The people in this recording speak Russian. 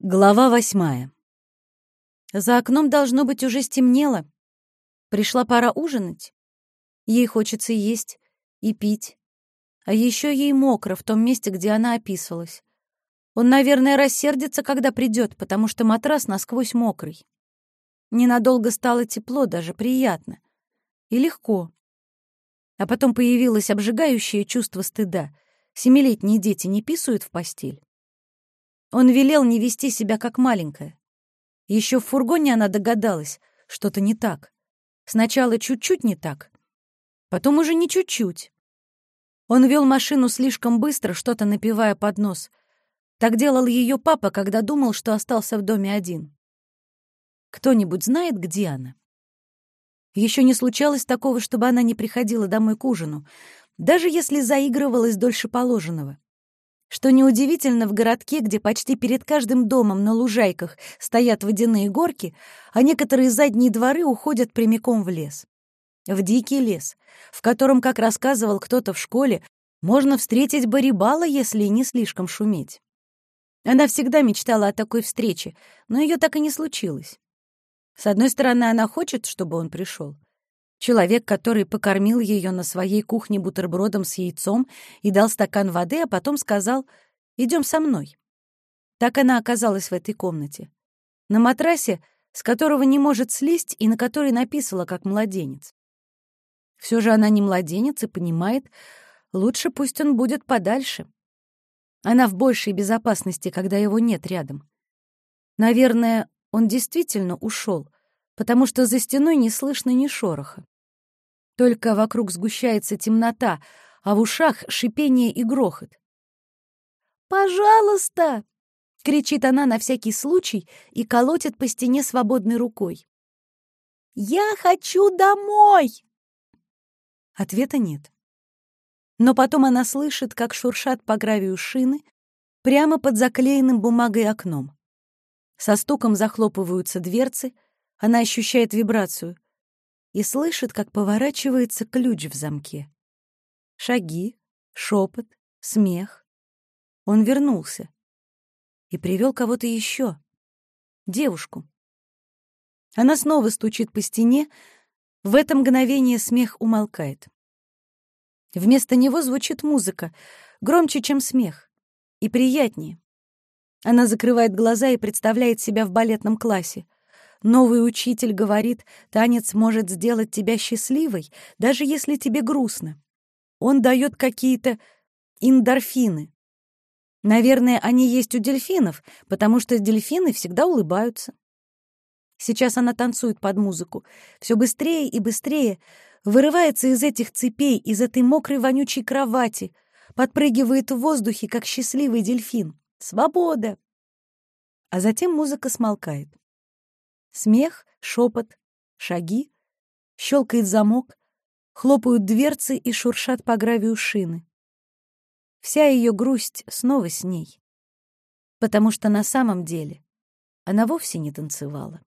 Глава восьмая. За окном должно быть уже стемнело. Пришла пора ужинать. Ей хочется есть и пить. А еще ей мокро в том месте, где она описывалась. Он, наверное, рассердится, когда придет, потому что матрас насквозь мокрый. Ненадолго стало тепло, даже приятно. И легко. А потом появилось обжигающее чувство стыда. Семилетние дети не писают в постель. Он велел не вести себя как маленькая. Еще в фургоне она догадалась, что-то не так. Сначала чуть-чуть не так, потом уже не чуть-чуть. Он вел машину слишком быстро, что-то напивая под нос. Так делал ее папа, когда думал, что остался в доме один. Кто-нибудь знает, где она? Еще не случалось такого, чтобы она не приходила домой к ужину, даже если заигрывалась дольше положенного. Что неудивительно, в городке, где почти перед каждым домом на лужайках стоят водяные горки, а некоторые задние дворы уходят прямиком в лес. В дикий лес, в котором, как рассказывал кто-то в школе, можно встретить барибала, если не слишком шуметь. Она всегда мечтала о такой встрече, но ее так и не случилось. С одной стороны, она хочет, чтобы он пришел. Человек, который покормил ее на своей кухне бутербродом с яйцом и дал стакан воды, а потом сказал «Идем со мной». Так она оказалась в этой комнате. На матрасе, с которого не может слезть и на который написала как младенец. Все же она не младенец и понимает, лучше пусть он будет подальше. Она в большей безопасности, когда его нет рядом. Наверное, он действительно ушел, потому что за стеной не слышно ни шороха. Только вокруг сгущается темнота, а в ушах шипение и грохот. «Пожалуйста!» — кричит она на всякий случай и колотит по стене свободной рукой. «Я хочу домой!» Ответа нет. Но потом она слышит, как шуршат по гравию шины прямо под заклеенным бумагой окном. Со стуком захлопываются дверцы — она ощущает вибрацию и слышит, как поворачивается ключ в замке. Шаги, шепот, смех. Он вернулся и привел кого-то еще, девушку. Она снова стучит по стене, в это мгновение смех умолкает. Вместо него звучит музыка, громче, чем смех, и приятнее. Она закрывает глаза и представляет себя в балетном классе. Новый учитель говорит, танец может сделать тебя счастливой, даже если тебе грустно. Он дает какие-то эндорфины. Наверное, они есть у дельфинов, потому что дельфины всегда улыбаются. Сейчас она танцует под музыку. Все быстрее и быстрее. Вырывается из этих цепей, из этой мокрой вонючей кровати. Подпрыгивает в воздухе, как счастливый дельфин. Свобода! А затем музыка смолкает. Смех, шепот, шаги. Щелкает замок, хлопают дверцы и шуршат по гравию шины. Вся ее грусть снова с ней. Потому что на самом деле она вовсе не танцевала.